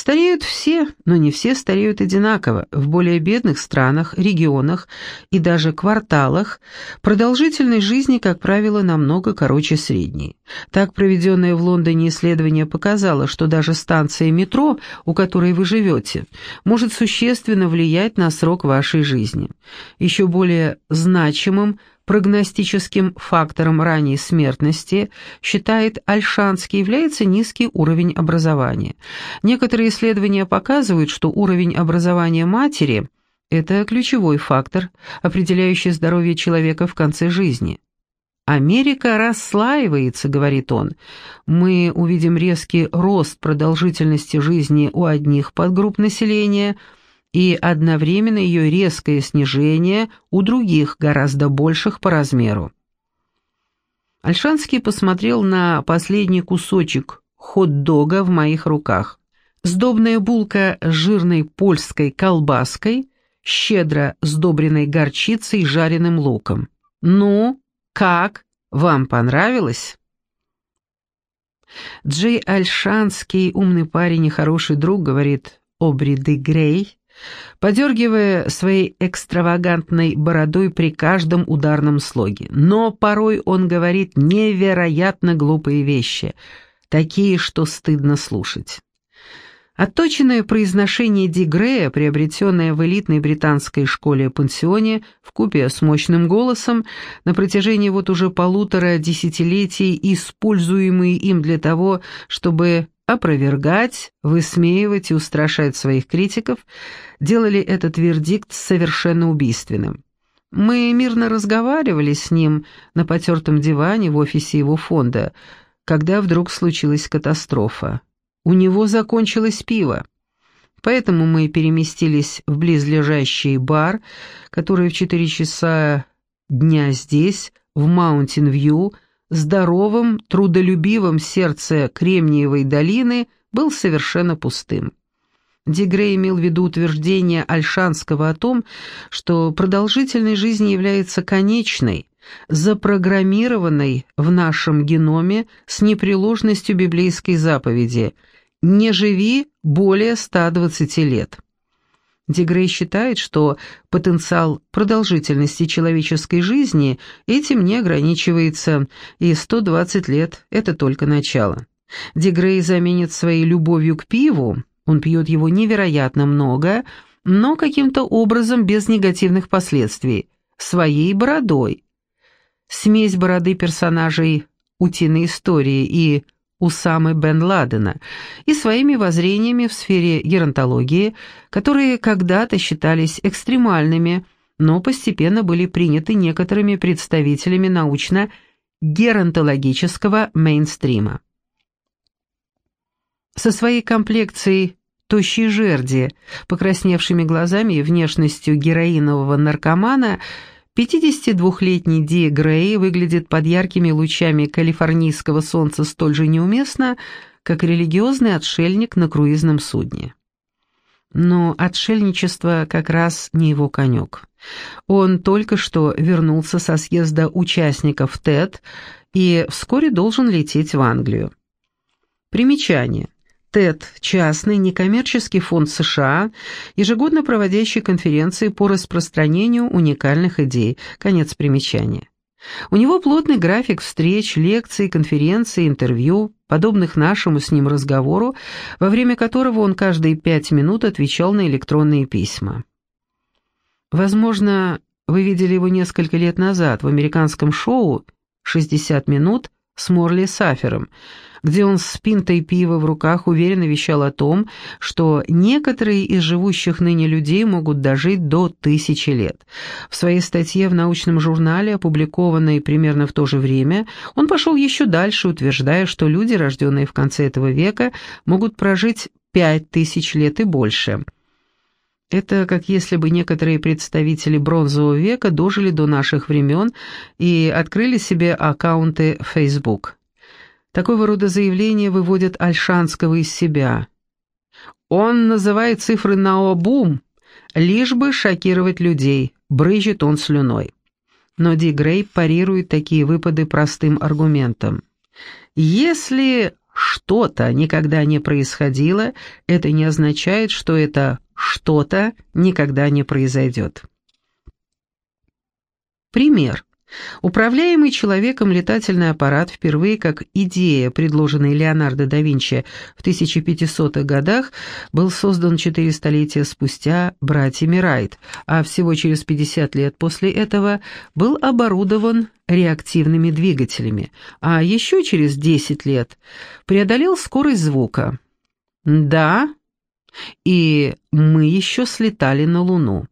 Стареют все, но не все стареют одинаково. В более бедных странах, регионах и даже кварталах продолжительность жизни, как правило, намного короче средней. Так проведенное в Лондоне исследование показало, что даже станция метро, у которой вы живете, может существенно влиять на срок вашей жизни. Еще более значимым Прогностическим фактором ранней смертности, считает Альшанский, является низкий уровень образования. Некоторые исследования показывают, что уровень образования матери – это ключевой фактор, определяющий здоровье человека в конце жизни. «Америка расслаивается», — говорит он. «Мы увидим резкий рост продолжительности жизни у одних подгрупп населения – и одновременно ее резкое снижение у других, гораздо больших по размеру. Альшанский посмотрел на последний кусочек хот-дога в моих руках. Сдобная булка с жирной польской колбаской, щедро сдобренной горчицей и жареным луком. «Ну, как? Вам понравилось?» Джей Альшанский, умный парень и хороший друг, говорит Обри де Грей, подергивая своей экстравагантной бородой при каждом ударном слоге. Но порой он говорит невероятно глупые вещи, такие, что стыдно слушать. Отточенное произношение Дигрея, приобретенное в элитной британской школе-пансионе, вкупе с мощным голосом, на протяжении вот уже полутора десятилетий, используемый им для того, чтобы опровергать, высмеивать и устрашать своих критиков, делали этот вердикт совершенно убийственным. Мы мирно разговаривали с ним на потертом диване в офисе его фонда, когда вдруг случилась катастрофа. У него закончилось пиво. Поэтому мы переместились в близлежащий бар, который в 4 часа дня здесь, в Маунтин-Вью, здоровым, трудолюбивым сердце Кремниевой долины был совершенно пустым. Дигрей имел в виду утверждение Альшанского о том, что продолжительность жизни является конечной, запрограммированной в нашем геноме с непреложностью библейской заповеди «Не живи более 120 лет». Дегрей считает, что потенциал продолжительности человеческой жизни этим не ограничивается, и 120 лет – это только начало. Дегрей заменит своей любовью к пиву, он пьет его невероятно много, но каким-то образом без негативных последствий, своей бородой. Смесь бороды персонажей «Утиной истории» и Усамы бен Ладена и своими воззрениями в сфере геронтологии, которые когда-то считались экстремальными, но постепенно были приняты некоторыми представителями научно-геронтологического мейнстрима. Со своей комплекцией тощей жерди, покрасневшими глазами и внешностью героинового наркомана – 52-летний Ди Грей выглядит под яркими лучами калифорнийского солнца столь же неуместно, как религиозный отшельник на круизном судне. Но отшельничество как раз не его конек. Он только что вернулся со съезда участников ТЭД и вскоре должен лететь в Англию. Примечание. ТЭД – частный некоммерческий фонд США, ежегодно проводящий конференции по распространению уникальных идей. Конец примечания. У него плотный график встреч, лекций, конференций, интервью, подобных нашему с ним разговору, во время которого он каждые пять минут отвечал на электронные письма. Возможно, вы видели его несколько лет назад в американском шоу «60 минут» с Морли Сафером, где он с пинтой пива в руках уверенно вещал о том, что некоторые из живущих ныне людей могут дожить до тысячи лет. В своей статье в научном журнале, опубликованной примерно в то же время, он пошел еще дальше, утверждая, что люди, рожденные в конце этого века, могут прожить пять тысяч лет и больше. Это как если бы некоторые представители бронзового века дожили до наших времен и открыли себе аккаунты Facebook. Такого рода заявления выводят Альшанского из себя. Он называет цифры наобум, лишь бы шокировать людей, брызжет он слюной. Но Ди Грей парирует такие выпады простым аргументом. Если что-то никогда не происходило, это не означает, что это что-то никогда не произойдет. Пример. Управляемый человеком летательный аппарат впервые как идея, предложенная Леонардо да Винчи в 1500-х годах, был создан четыре столетия спустя братьями Райт, а всего через 50 лет после этого был оборудован реактивными двигателями, а еще через 10 лет преодолел скорость звука. Да, и мы еще слетали на Луну.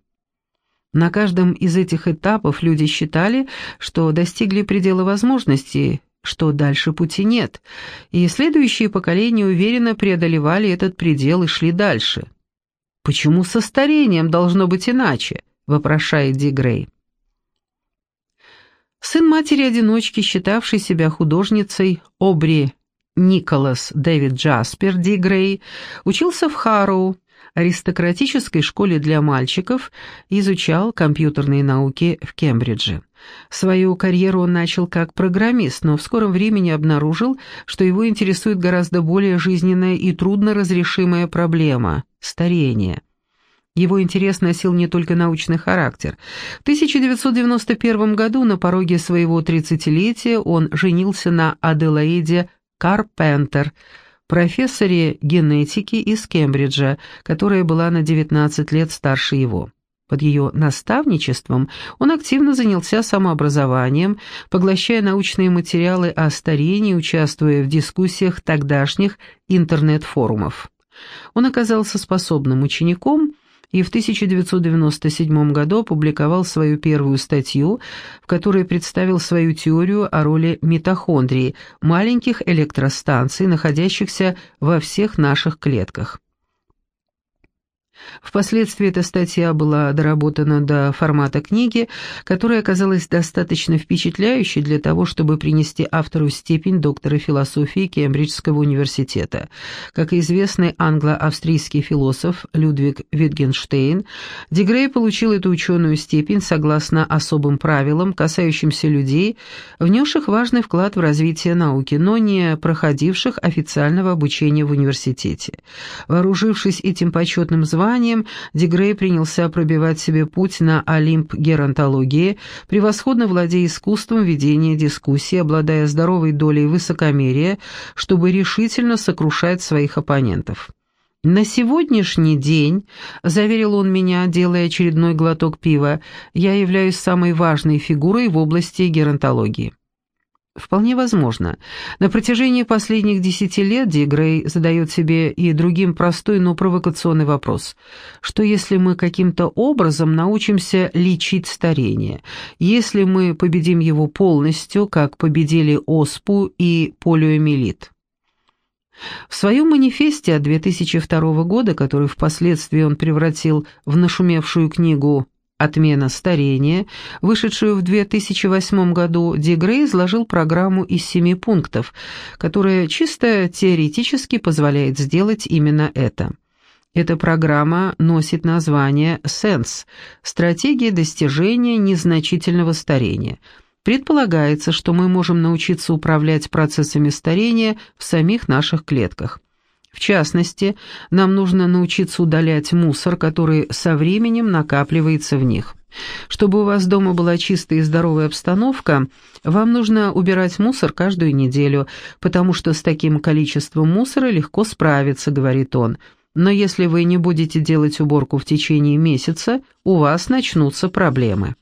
На каждом из этих этапов люди считали, что достигли предела возможностей, что дальше пути нет, и следующие поколения уверенно преодолевали этот предел и шли дальше. «Почему со старением должно быть иначе?» – вопрошает Ди Грей. Сын матери-одиночки, считавший себя художницей, Обри Николас Дэвид Джаспер Ди Грей, учился в Харроу, аристократической школе для мальчиков изучал компьютерные науки в Кембридже. Свою карьеру он начал как программист, но в скором времени обнаружил, что его интересует гораздо более жизненная и трудно разрешимая проблема – старение. Его интерес носил не только научный характер. В 1991 году на пороге своего 30-летия он женился на Аделаиде Карпентер – профессоре генетики из Кембриджа, которая была на 19 лет старше его. Под ее наставничеством он активно занялся самообразованием, поглощая научные материалы о старении, участвуя в дискуссиях тогдашних интернет-форумов. Он оказался способным учеником и в 1997 году опубликовал свою первую статью, в которой представил свою теорию о роли митохондрии, маленьких электростанций, находящихся во всех наших клетках. Впоследствии эта статья была доработана до формата книги, которая оказалась достаточно впечатляющей для того, чтобы принести автору степень доктора философии Кембриджского университета. Как известный англо-австрийский философ Людвиг Витгенштейн, Дегрей получил эту ученую степень согласно особым правилам, касающимся людей, внесших важный вклад в развитие науки, но не проходивших официального обучения в университете. Вооружившись этим почетным званием, образованием, Дегрей принялся пробивать себе путь на Олимп геронтологии, превосходно владея искусством ведения дискуссий, обладая здоровой долей высокомерия, чтобы решительно сокрушать своих оппонентов. «На сегодняшний день», — заверил он меня, делая очередной глоток пива, — «я являюсь самой важной фигурой в области геронтологии». Вполне возможно. На протяжении последних десяти лет Ди Грей задает себе и другим простой, но провокационный вопрос. Что если мы каким-то образом научимся лечить старение? Если мы победим его полностью, как победили оспу и полиомиелит? В своем манифесте от 2002 года, который впоследствии он превратил в нашумевшую книгу «Отмена старения», вышедшую в 2008 году, Ди Грей изложил программу из семи пунктов, которая чисто теоретически позволяет сделать именно это. Эта программа носит название «Сенс» – «Стратегия достижения незначительного старения». Предполагается, что мы можем научиться управлять процессами старения в самих наших клетках. В частности, нам нужно научиться удалять мусор, который со временем накапливается в них. Чтобы у вас дома была чистая и здоровая обстановка, вам нужно убирать мусор каждую неделю, потому что с таким количеством мусора легко справиться, говорит он. Но если вы не будете делать уборку в течение месяца, у вас начнутся проблемы.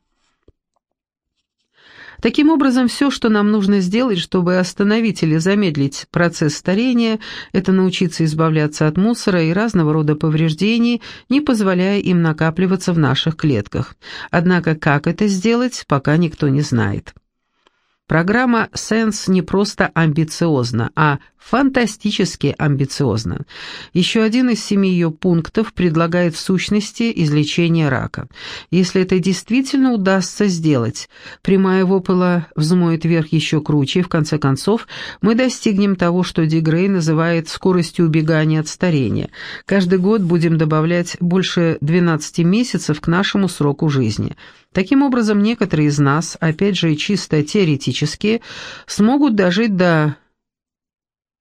Таким образом, все, что нам нужно сделать, чтобы остановить или замедлить процесс старения, это научиться избавляться от мусора и разного рода повреждений, не позволяя им накапливаться в наших клетках. Однако как это сделать, пока никто не знает. Программа «Сенс» не просто амбициозна, а фантастически амбициозна. Еще один из семи ее пунктов предлагает в сущности излечение рака. Если это действительно удастся сделать, прямая выпала взмоет вверх еще круче, и в конце концов мы достигнем того, что Дигрей называет скоростью убегания от старения. Каждый год будем добавлять больше 12 месяцев к нашему сроку жизни – Таким образом, некоторые из нас, опять же чисто теоретически, смогут дожить до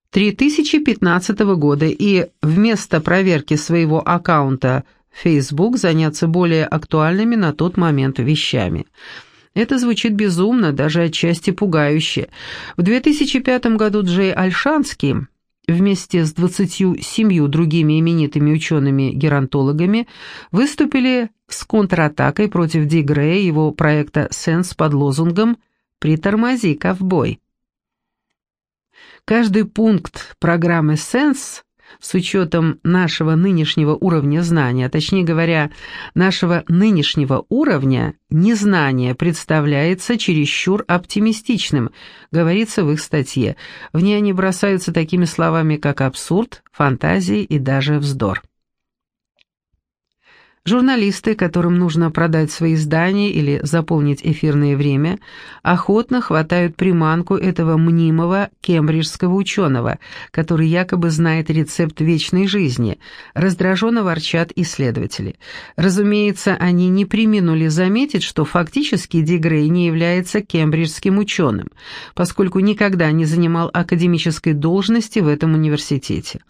3015 года и вместо проверки своего аккаунта Facebook заняться более актуальными на тот момент вещами. Это звучит безумно, даже отчасти пугающе. В 2005 году Джей Альшанский вместе с 27 другими именитыми учеными-геронтологами выступили с контратакой против Ди Грея и его проекта «Сенс» под лозунгом «Притормози, ковбой». Каждый пункт программы «Сенс» с учетом нашего нынешнего уровня знания, точнее говоря, нашего нынешнего уровня незнания представляется чересчур оптимистичным, говорится в их статье. В ней они бросаются такими словами, как абсурд, фантазии и даже вздор. Журналисты, которым нужно продать свои издания или заполнить эфирное время, охотно хватают приманку этого мнимого кембриджского ученого, который якобы знает рецепт вечной жизни, раздраженно ворчат исследователи. Разумеется, они не приминули заметить, что фактически Дигрей не является кембриджским ученым, поскольку никогда не занимал академической должности в этом университете.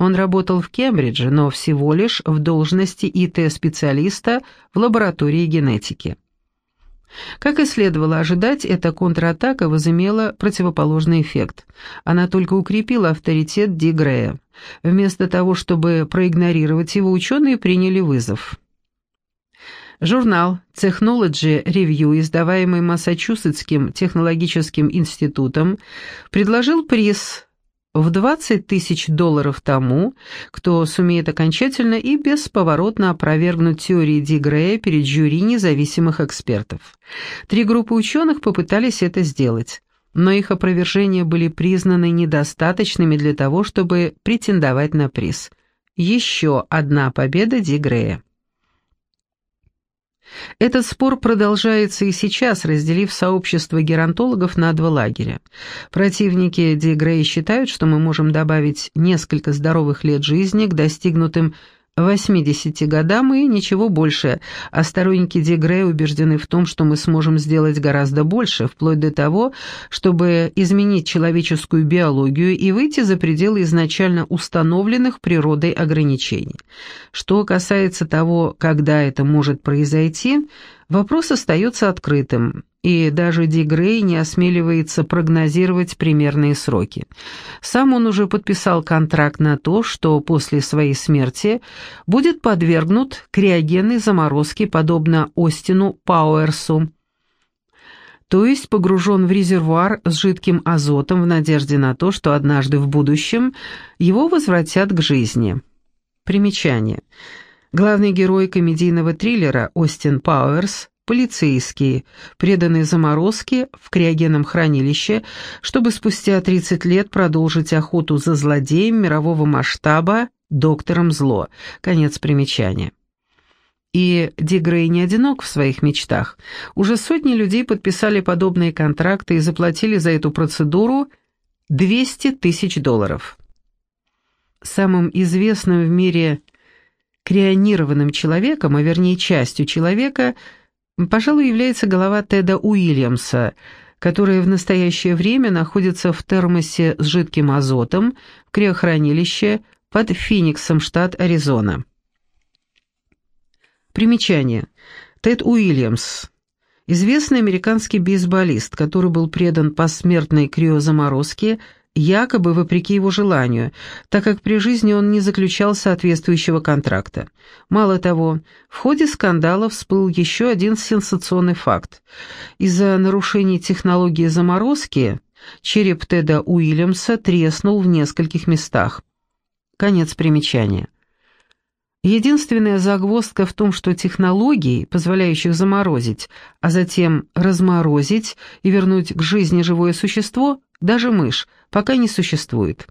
Он работал в Кембридже, но всего лишь в должности ИТ-специалиста в лаборатории генетики. Как и следовало ожидать, эта контратака возымела противоположный эффект. Она только укрепила авторитет Ди Грея. Вместо того, чтобы проигнорировать его, ученые приняли вызов. Журнал Technology Review, издаваемый Массачусетским технологическим институтом, предложил приз в 20 тысяч долларов тому, кто сумеет окончательно и бесповоротно опровергнуть теории Ди Грея перед жюри независимых экспертов. Три группы ученых попытались это сделать, но их опровержения были признаны недостаточными для того, чтобы претендовать на приз. Еще одна победа Ди Грея. Этот спор продолжается и сейчас, разделив сообщество геронтологов на два лагеря. Противники Ди Грей считают, что мы можем добавить несколько здоровых лет жизни к достигнутым 80 годам и ничего больше, а сторонники Дегре убеждены в том, что мы сможем сделать гораздо больше, вплоть до того, чтобы изменить человеческую биологию и выйти за пределы изначально установленных природой ограничений. Что касается того, когда это может произойти, вопрос остается открытым и даже Ди Грей не осмеливается прогнозировать примерные сроки. Сам он уже подписал контракт на то, что после своей смерти будет подвергнут криогенной заморозке, подобно Остину Пауэрсу, то есть погружен в резервуар с жидким азотом в надежде на то, что однажды в будущем его возвратят к жизни. Примечание. Главный герой комедийного триллера Остин Пауэрс полицейские, преданные заморозке в криогенном хранилище, чтобы спустя 30 лет продолжить охоту за злодеем мирового масштаба доктором зло. Конец примечания. И Ди Грей не одинок в своих мечтах. Уже сотни людей подписали подобные контракты и заплатили за эту процедуру 200 тысяч долларов. Самым известным в мире крионированным человеком, а вернее частью человека – пожалуй, является голова Теда Уильямса, которая в настоящее время находится в термосе с жидким азотом в криохранилище под Финиксом, штат Аризона. Примечание. Тед Уильямс. Известный американский бейсболист, который был предан посмертной криозаморозке – якобы вопреки его желанию, так как при жизни он не заключал соответствующего контракта. Мало того, в ходе скандала всплыл еще один сенсационный факт. Из-за нарушений технологии заморозки череп Теда Уильямса треснул в нескольких местах. Конец примечания. Единственная загвоздка в том, что технологий, позволяющих заморозить, а затем разморозить и вернуть к жизни живое существо, даже мышь, пока не существует.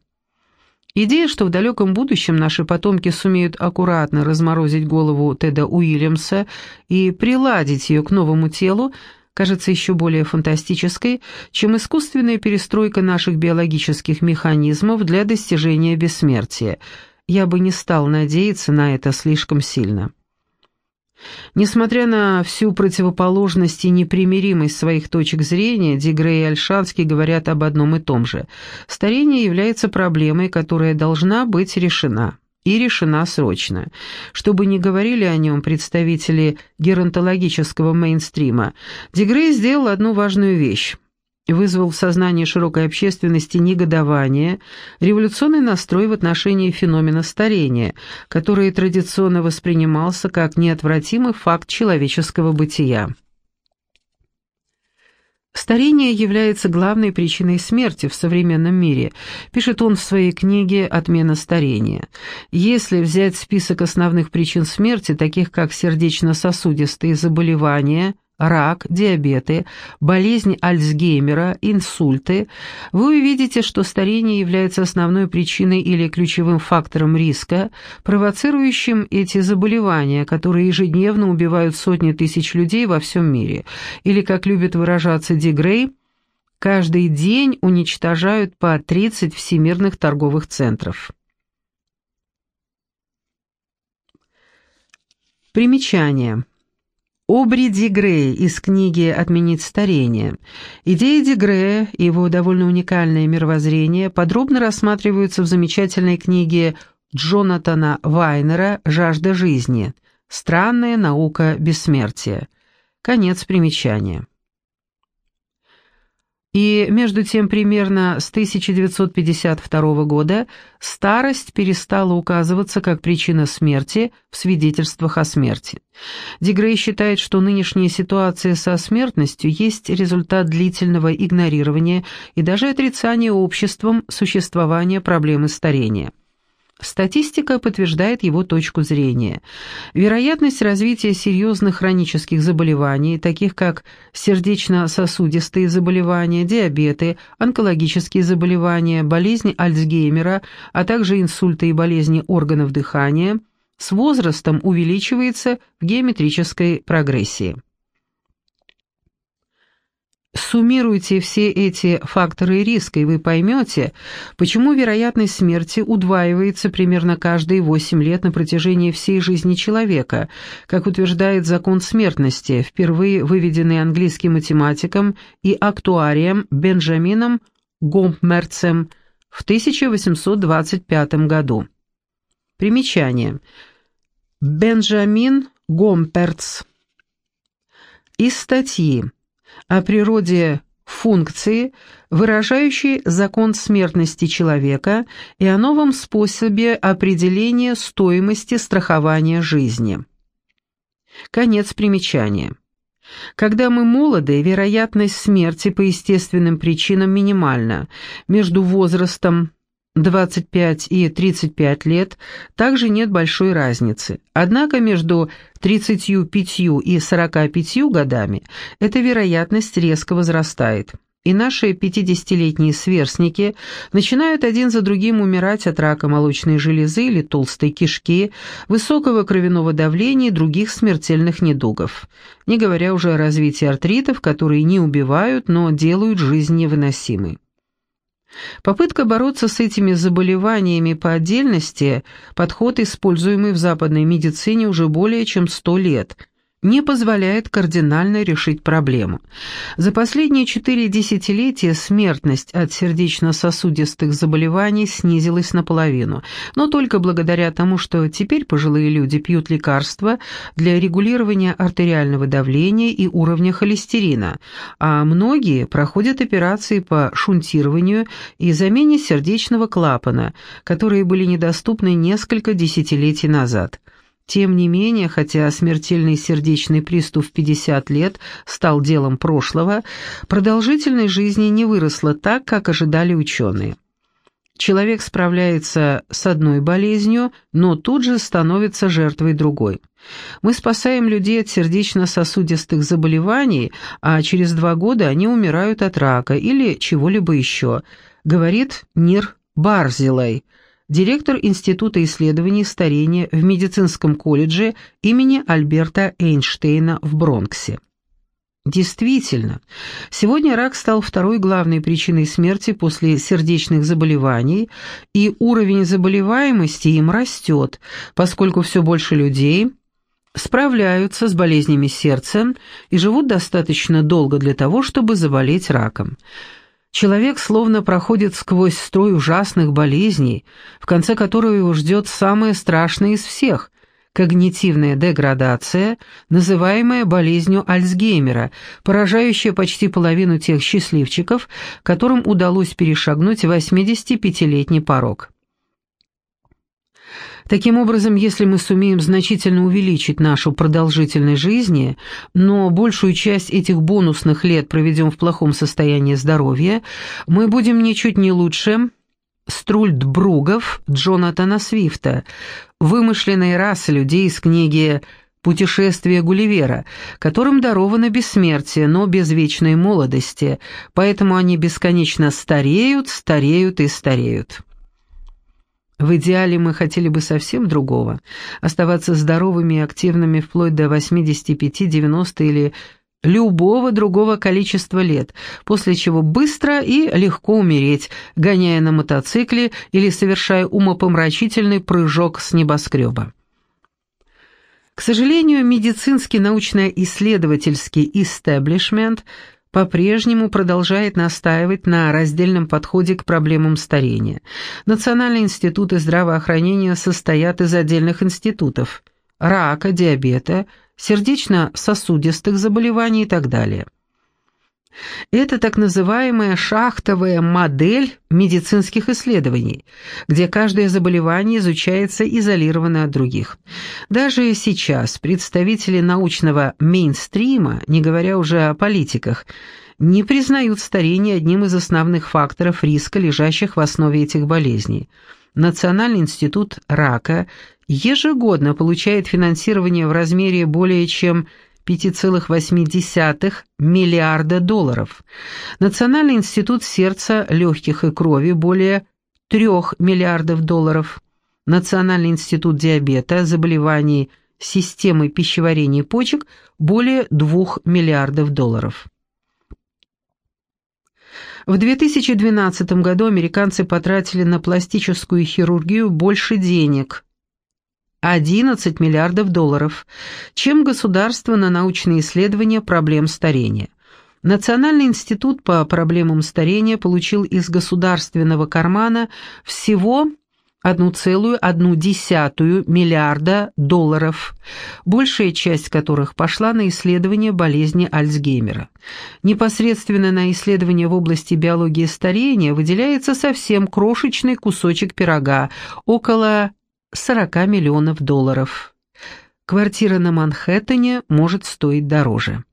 Идея, что в далеком будущем наши потомки сумеют аккуратно разморозить голову Теда Уильямса и приладить ее к новому телу, кажется еще более фантастической, чем искусственная перестройка наших биологических механизмов для достижения бессмертия. Я бы не стал надеяться на это слишком сильно. Несмотря на всю противоположность и непримиримость своих точек зрения, Дегре и Альшанский говорят об одном и том же. Старение является проблемой, которая должна быть решена. И решена срочно. Чтобы не говорили о нем представители геронтологического мейнстрима, Дегрей сделал одну важную вещь вызвал в сознании широкой общественности негодование, революционный настрой в отношении феномена старения, который традиционно воспринимался как неотвратимый факт человеческого бытия. Старение является главной причиной смерти в современном мире, пишет он в своей книге «Отмена старения». Если взять список основных причин смерти, таких как сердечно-сосудистые заболевания – рак, диабеты, болезнь Альцгеймера, инсульты, вы увидите, что старение является основной причиной или ключевым фактором риска, провоцирующим эти заболевания, которые ежедневно убивают сотни тысяч людей во всем мире, или, как любит выражаться Дигрей, каждый день уничтожают по 30 всемирных торговых центров. Примечание. Обри Дигрей из книги «Отменить старение». Идеи Дигрея и его довольно уникальное мировоззрение подробно рассматриваются в замечательной книге Джонатана Вайнера «Жажда жизни. Странная наука бессмертия». Конец примечания. И между тем примерно с 1952 года старость перестала указываться как причина смерти в свидетельствах о смерти. Дегрей считает, что нынешняя ситуация со смертностью есть результат длительного игнорирования и даже отрицания обществом существования проблемы старения. Статистика подтверждает его точку зрения. Вероятность развития серьезных хронических заболеваний, таких как сердечно-сосудистые заболевания, диабеты, онкологические заболевания, болезни Альцгеймера, а также инсульты и болезни органов дыхания, с возрастом увеличивается в геометрической прогрессии. Суммируйте все эти факторы риска, и вы поймете, почему вероятность смерти удваивается примерно каждые 8 лет на протяжении всей жизни человека, как утверждает закон смертности, впервые выведенный английским математиком и актуарием Бенджамином Гоммерцем в 1825 году. Примечание. Бенджамин Гомперц. Из статьи о природе функции, выражающей закон смертности человека и о новом способе определения стоимости страхования жизни. Конец примечания. Когда мы молоды, вероятность смерти по естественным причинам минимальна. Между возрастом 25 и 35 лет также нет большой разницы. Однако между 35 и 45 годами эта вероятность резко возрастает. И наши 50-летние сверстники начинают один за другим умирать от рака молочной железы или толстой кишки, высокого кровяного давления и других смертельных недугов. Не говоря уже о развитии артритов, которые не убивают, но делают жизнь невыносимой. Попытка бороться с этими заболеваниями по отдельности – подход, используемый в западной медицине уже более чем сто лет – не позволяет кардинально решить проблему. За последние четыре десятилетия смертность от сердечно-сосудистых заболеваний снизилась наполовину, но только благодаря тому, что теперь пожилые люди пьют лекарства для регулирования артериального давления и уровня холестерина, а многие проходят операции по шунтированию и замене сердечного клапана, которые были недоступны несколько десятилетий назад. Тем не менее, хотя смертельный сердечный приступ в 50 лет стал делом прошлого, продолжительность жизни не выросла так, как ожидали ученые. Человек справляется с одной болезнью, но тут же становится жертвой другой. Мы спасаем людей от сердечно-сосудистых заболеваний, а через два года они умирают от рака или чего-либо еще, говорит Нир Барзилай – директор Института исследований старения в медицинском колледже имени Альберта Эйнштейна в Бронксе. Действительно, сегодня рак стал второй главной причиной смерти после сердечных заболеваний, и уровень заболеваемости им растет, поскольку все больше людей справляются с болезнями сердца и живут достаточно долго для того, чтобы заболеть раком. Человек словно проходит сквозь строй ужасных болезней, в конце которого его ждет самое страшное из всех – когнитивная деградация, называемая болезнью Альцгеймера, поражающая почти половину тех счастливчиков, которым удалось перешагнуть 85-летний порог. Таким образом, если мы сумеем значительно увеличить нашу продолжительность жизни, но большую часть этих бонусных лет проведем в плохом состоянии здоровья, мы будем ничуть не лучше Струльдбругов Джонатана Свифта, вымышленной расы людей из книги «Путешествие Гулливера», которым даровано бессмертие, но без вечной молодости, поэтому они бесконечно стареют, стареют и стареют. В идеале мы хотели бы совсем другого – оставаться здоровыми и активными вплоть до 85, 90 или любого другого количества лет, после чего быстро и легко умереть, гоняя на мотоцикле или совершая умопомрачительный прыжок с небоскреба. К сожалению, медицинский научно-исследовательский истеблишмент – по-прежнему продолжает настаивать на раздельном подходе к проблемам старения. Национальные институты здравоохранения состоят из отдельных институтов – рака, диабета, сердечно-сосудистых заболеваний и так далее – это так называемая шахтовая модель медицинских исследований, где каждое заболевание изучается изолированно от других. Даже сейчас представители научного мейнстрима, не говоря уже о политиках, не признают старение одним из основных факторов риска, лежащих в основе этих болезней. Национальный институт рака ежегодно получает финансирование в размере более чем 5,8 миллиарда долларов. Национальный институт сердца, легких и крови более 3 миллиардов долларов. Национальный институт диабета, заболеваний системы пищеварения почек более 2 миллиардов долларов. В 2012 году американцы потратили на пластическую хирургию больше денег – 11 миллиардов долларов, чем государство на научные исследования проблем старения. Национальный институт по проблемам старения получил из государственного кармана всего 1,1 миллиарда долларов, большая часть которых пошла на исследование болезни Альцгеймера. Непосредственно на исследование в области биологии старения выделяется совсем крошечный кусочек пирога, около 40 миллионов долларов. Квартира на Манхэттене может стоить дороже.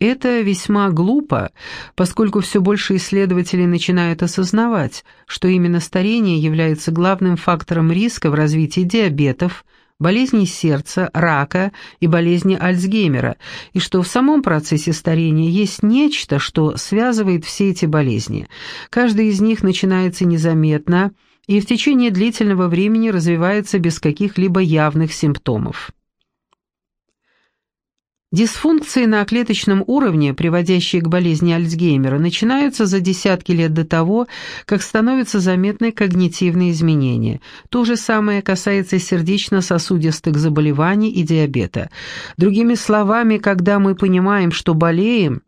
Это весьма глупо, поскольку все больше исследователей начинают осознавать, что именно старение является главным фактором риска в развитии диабетов, болезней сердца, рака и болезни Альцгеймера, и что в самом процессе старения есть нечто, что связывает все эти болезни. Каждая из них начинается незаметно, и в течение длительного времени развивается без каких-либо явных симптомов. Дисфункции на клеточном уровне, приводящие к болезни Альцгеймера, начинаются за десятки лет до того, как становятся заметны когнитивные изменения. То же самое касается сердечно-сосудистых заболеваний и диабета. Другими словами, когда мы понимаем, что болеем,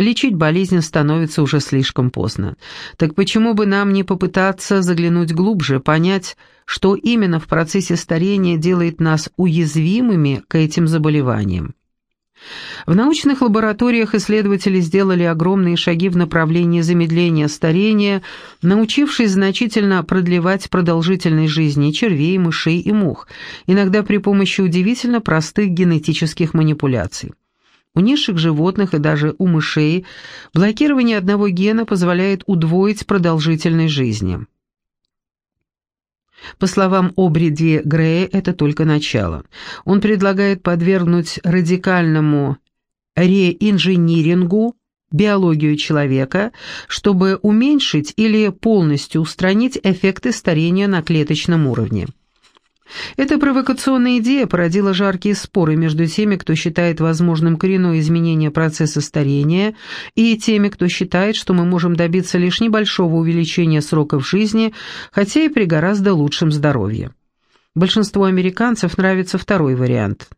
Лечить болезнь становится уже слишком поздно. Так почему бы нам не попытаться заглянуть глубже, понять, что именно в процессе старения делает нас уязвимыми к этим заболеваниям? В научных лабораториях исследователи сделали огромные шаги в направлении замедления старения, научившись значительно продлевать продолжительность жизни червей, мышей и мух, иногда при помощи удивительно простых генетических манипуляций. У низших животных и даже у мышей блокирование одного гена позволяет удвоить продолжительность жизни. По словам Обриди Грея, это только начало. Он предлагает подвергнуть радикальному реинжинирингу биологию человека, чтобы уменьшить или полностью устранить эффекты старения на клеточном уровне. Эта провокационная идея породила жаркие споры между теми, кто считает возможным коренное изменение процесса старения, и теми, кто считает, что мы можем добиться лишь небольшого увеличения сроков жизни, хотя и при гораздо лучшем здоровье. Большинству американцев нравится второй вариант.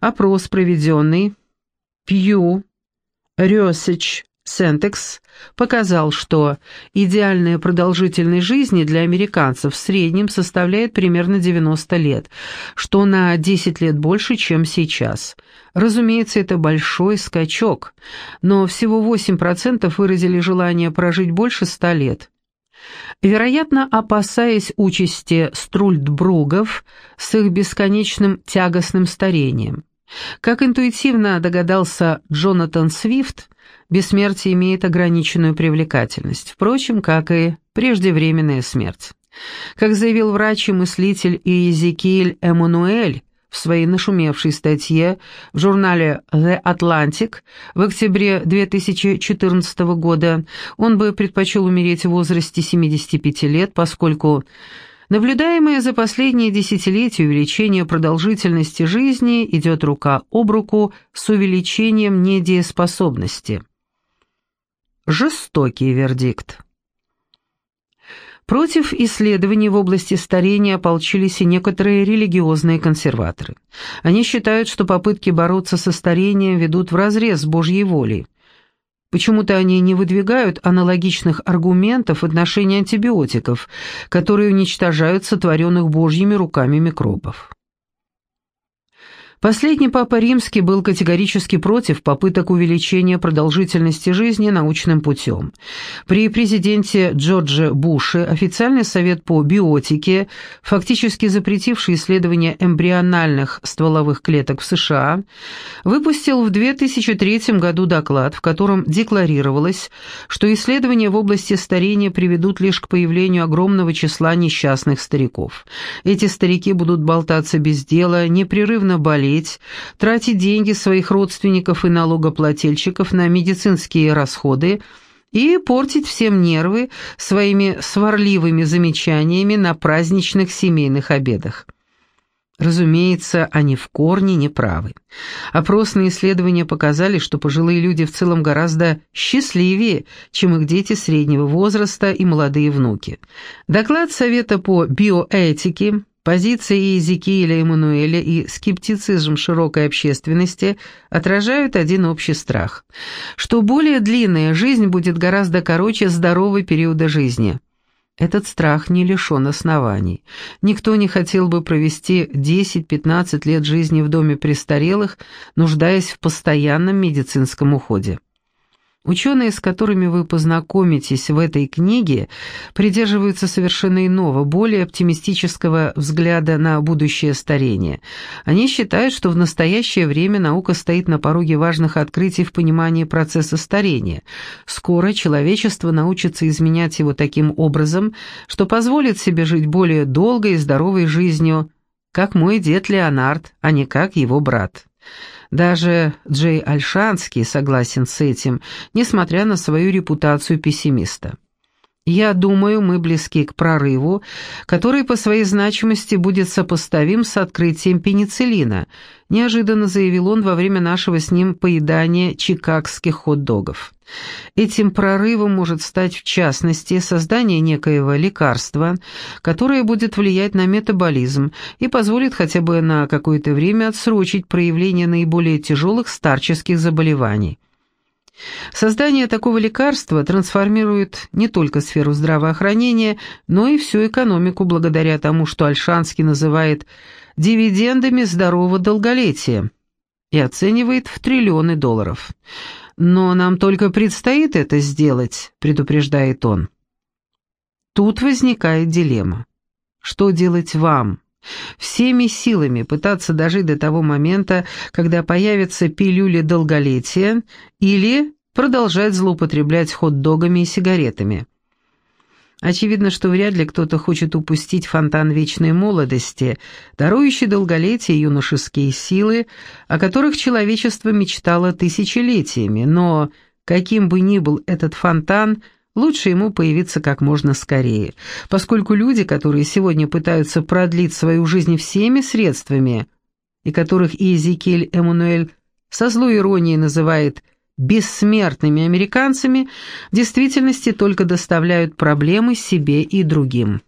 Опрос, проведенный Pew Research Сентекс показал, что идеальная продолжительность жизни для американцев в среднем составляет примерно 90 лет, что на 10 лет больше, чем сейчас. Разумеется, это большой скачок, но всего 8% выразили желание прожить больше 100 лет. Вероятно, опасаясь участи струльдбругов с их бесконечным тягостным старением. Как интуитивно догадался Джонатан Свифт, бессмертие имеет ограниченную привлекательность, впрочем, как и преждевременная смерть. Как заявил врач и мыслитель Иезекииль Эммануэль в своей нашумевшей статье в журнале The Atlantic в октябре 2014 года, он бы предпочел умереть в возрасте 75 лет, поскольку Наблюдаемое за последние десятилетия увеличение продолжительности жизни идет рука об руку с увеличением недееспособности. Жестокий вердикт. Против исследований в области старения ополчились и некоторые религиозные консерваторы. Они считают, что попытки бороться со старением ведут вразрез с Божьей волей. Почему-то они не выдвигают аналогичных аргументов в отношении антибиотиков, которые уничтожают сотворенных Божьими руками микробов. Последний папа римский был категорически против попыток увеличения продолжительности жизни научным путем. При президенте Джордже Буше официальный совет по биотике, фактически запретивший исследование эмбриональных стволовых клеток в США, выпустил в 2003 году доклад, в котором декларировалось, что исследования в области старения приведут лишь к появлению огромного числа несчастных стариков. Эти старики будут болтаться без дела, непрерывно болеть, болеть, тратить деньги своих родственников и налогоплательщиков на медицинские расходы и портить всем нервы своими сварливыми замечаниями на праздничных семейных обедах. Разумеется, они в корне не правы. Опросные исследования показали, что пожилые люди в целом гораздо счастливее, чем их дети среднего возраста и молодые внуки. Доклад Совета по биоэтике Позиции Иезекииля Эммануэля и скептицизм широкой общественности отражают один общий страх, что более длинная жизнь будет гораздо короче здоровой периода жизни. Этот страх не лишен оснований. Никто не хотел бы провести 10-15 лет жизни в доме престарелых, нуждаясь в постоянном медицинском уходе. Ученые, с которыми вы познакомитесь в этой книге, придерживаются совершенно иного, более оптимистического взгляда на будущее старение. Они считают, что в настоящее время наука стоит на пороге важных открытий в понимании процесса старения. Скоро человечество научится изменять его таким образом, что позволит себе жить более долгой и здоровой жизнью, как мой дед Леонард, а не как его брат. Даже Джей Альшанский согласен с этим, несмотря на свою репутацию пессимиста. Я думаю, мы близки к прорыву, который по своей значимости будет сопоставим с открытием пенициллина, неожиданно заявил он во время нашего с ним поедания чикагских хот-догов. Этим прорывом может стать, в частности, создание некоего лекарства, которое будет влиять на метаболизм и позволит хотя бы на какое-то время отсрочить проявление наиболее тяжелых старческих заболеваний. Создание такого лекарства трансформирует не только сферу здравоохранения, но и всю экономику благодаря тому, что Альшанский называет «дивидендами здорового долголетия» и оценивает в триллионы долларов. «Но нам только предстоит это сделать», — предупреждает он. Тут возникает дилемма. Что делать вам? Всеми силами пытаться дожить до того момента, когда появятся пилюли долголетия, или продолжать злоупотреблять хот-догами и сигаретами. Очевидно, что вряд ли кто-то хочет упустить фонтан вечной молодости, дарующий долголетие юношеские силы, о которых человечество мечтало тысячелетиями, но, каким бы ни был этот фонтан – Лучше ему появиться как можно скорее, поскольку люди, которые сегодня пытаются продлить свою жизнь всеми средствами, и которых Иезекииль Эммануэль со злой иронией называет «бессмертными американцами», в действительности только доставляют проблемы себе и другим.